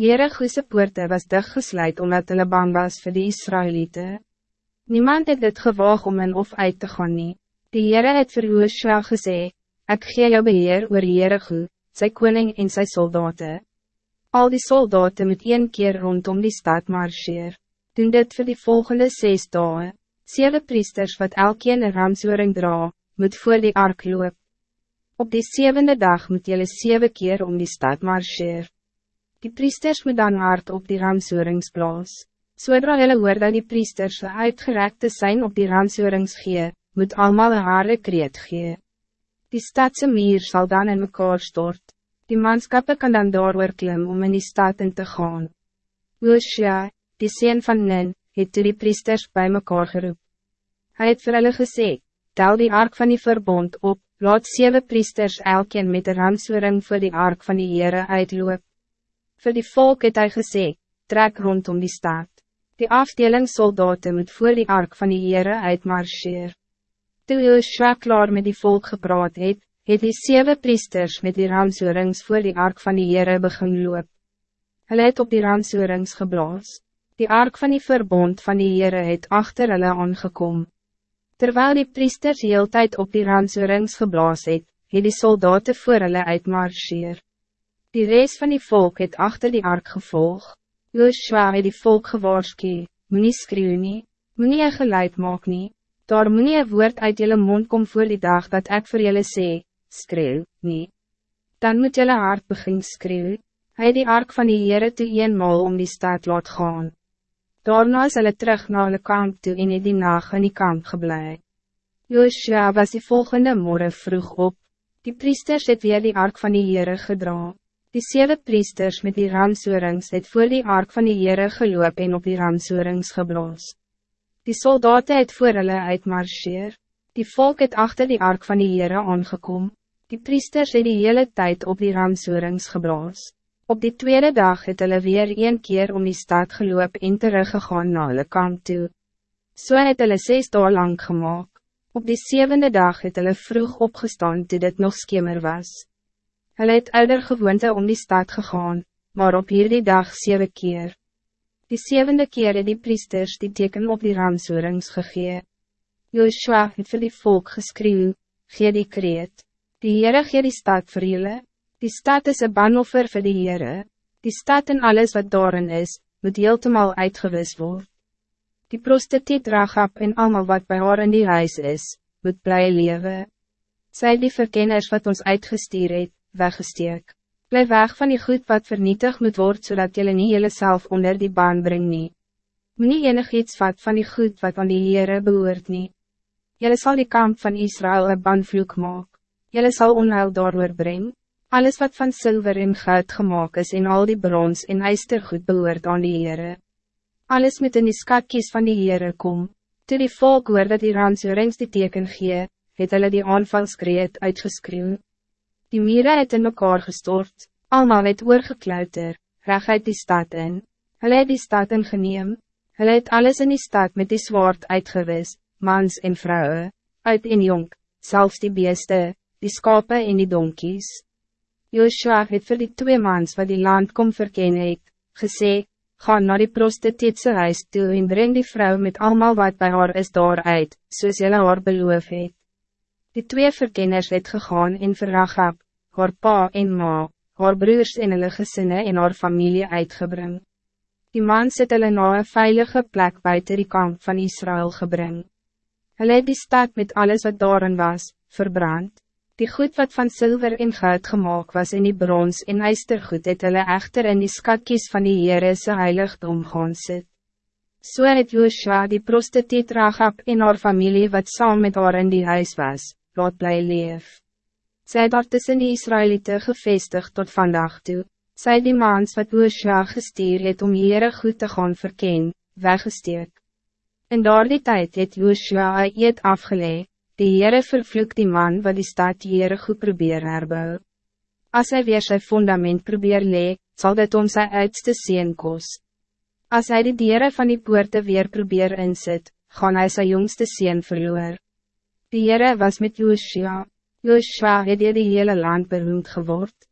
Jerichoese poorte was dichtgesluit omdat hulle bang was voor de Israëlieten. Niemand het dit gewaag om in of uit te gaan nie. Die Heere het vir Joshua gesê, Ek gee jou beheer oor Jericho, sy koning en sy soldaten. Al die soldaten moet een keer rondom die stad marcheer. Doen dit voor die volgende zes dagen. Zeven priesters wat elkeen een ramsoering dra, moet voor die ark loop. Op die zevende dag moet jullie zeven keer om die stad marcheer. Die priesters moet dan hard op die ramsoeringsplaas. Zodra jullie hoor dat die priesters uitgerekte zijn op die ramsoerings gee, moet allemaal een haare kreet gee. Die stadse mier zal dan in mekaar stort. Die manskappe kan dan daar klim om in die stad in te gaan. Joshua, die sien van Nen, het toe die priesters bij mekaar geroep. Hij het vir hulle gesê, tel die ark van die verbond op, laat zeven priesters elkeen met de ramsoering voor die ark van die Heere uitloop. Voor die volk het hy gesê, trek rondom die stad. Die afdeling soldaten moet voor die ark van die Heere uitmarcheer. Toe Joshua klaar met die volk gepraat het, het die zeven priesters met die ramsoerings voor die ark van die Heere begin loop. Hulle het op die ramsoerings geblaas. Die ark van die verbond van die Heere het achter hulle aangekom. Terwijl die priesters heel tijd op die ransurings geblaas het, het die soldaten voor hulle uitmarcheer. Die reis van die volk het achter die ark gevolg. Joshua het die volk gewaarski, moet nie skreeuw nie, moet nie een geluid maak nie, daar moet nie een woord uit jullie mond kom voor die dag dat ik voor jullie sê, skreeuw, nie. Dan moet jullie hart begin skreeuw. Hij die ark van die Heere toe eenmaal om die stad laat gaan. Daarna is hulle terug na hulle kamp toe en het die nacht in die kamp geblei. Joshua was die volgende morgen vroeg op. Die priesters het weer die ark van die Heere gedra. Die zeven priesters met die ramsoerings het voor die ark van die Heere geloop en op die ramsoerings geblaas. Die soldaten het voor hulle uitmarcheer. Die volk het achter die ark van die Heere aangekom. Die priesters het die hele tijd op die ramsoerings geblaas. Op die tweede dag het hulle weer een keer om die stad geloop en teruggegaan na hulle kant toe. So het hulle zes dagen lang gemaakt. Op die zevende dag het hulle vroeg opgestaan toe dit nog skimmer was. Hulle het ouder gewoonte om die stad gegaan, maar op hierdie dag zeven keer. Die zevende keer het die priesters die teken op die ramsoerings gegee. Joshua het vir die volk geskreeuw, gee die kreet, die Heere gee die stad vir julle, Die stad is een banoffer voor de Heere. Die stad en alles wat daarin is, moet heeltemal uitgewis worden. Die prostituut Rachab en allemaal wat bij haar in die huis is, moet blij leven. Zij die verkenners wat ons uitgestuur het, weggesteek. Blijf weg van die goed wat vernietig moet worden, zodat jullie niet jullie zelf onder die baan brengen. Moet enig iets vat van die goed wat aan die Heere behoort nie. Jullie zal die kamp van Israël een banvloek maak. Jullie zal onheil daardoor brengen. Alles wat van zilver en goud gemaakt is en al die brons en ijstergoed behoort aan die Heere. Alles moet in die skatkies van die Heere kom. Toe die volk hoor dat die ransurings die teken gee, het hulle die aanvalskreet uitgeskreeuw. Die mire het in mekaar gestort, allemaal het oorgeklouter, reg uit die stad in. Hulle het die stad ingeneem, hulle het alles in die stad met die zwaard uitgewis, mans en vrouwen, uit en jong, zelfs die beeste, die skape en die donkies. Joshua het vir die twee mans wat die land kom verken het, gesê, ga na die prostituutse huis toe en breng die vrouw met allemaal wat bij haar is daaruit, soos jylle haar beloof het. Die twee verkenners het gegaan en vir Rachab, haar pa en ma, haar broers en hulle gesinne en haar familie uitgebring. Die mans het hulle na een veilige plek buiten die kamp van Israël gebring. Hulle het die stad met alles wat daarin was, verbrand. Die goed wat van zilver en goud gemaakt was in die brons en ijstergoed het hulle echter in die skatkies van die Heere se heiligdom gaan sit. So het Joshua die prostituut Rachab en haar familie wat saam met haar in die huis was, laat bly leef. Sy het daar tussen die Israëlieten gevestigd tot vandaag toe, sy die maans wat Joshua gestuur het om Heere goed te gaan verken, weggesteek. In daar die tijd het Joshua een eed afgeleid, Die Heere vervloek die man wat die stad Heere goed probeer herbou. As hy weer sy fundament probeer lee, sal dit om sy uitste seen kos. As hy die dieren van die poorte weer probeer insit, gaan hy sy jongste seen verloor. Die Heere was met Joshua. Joshua het die hele land beroemd geword.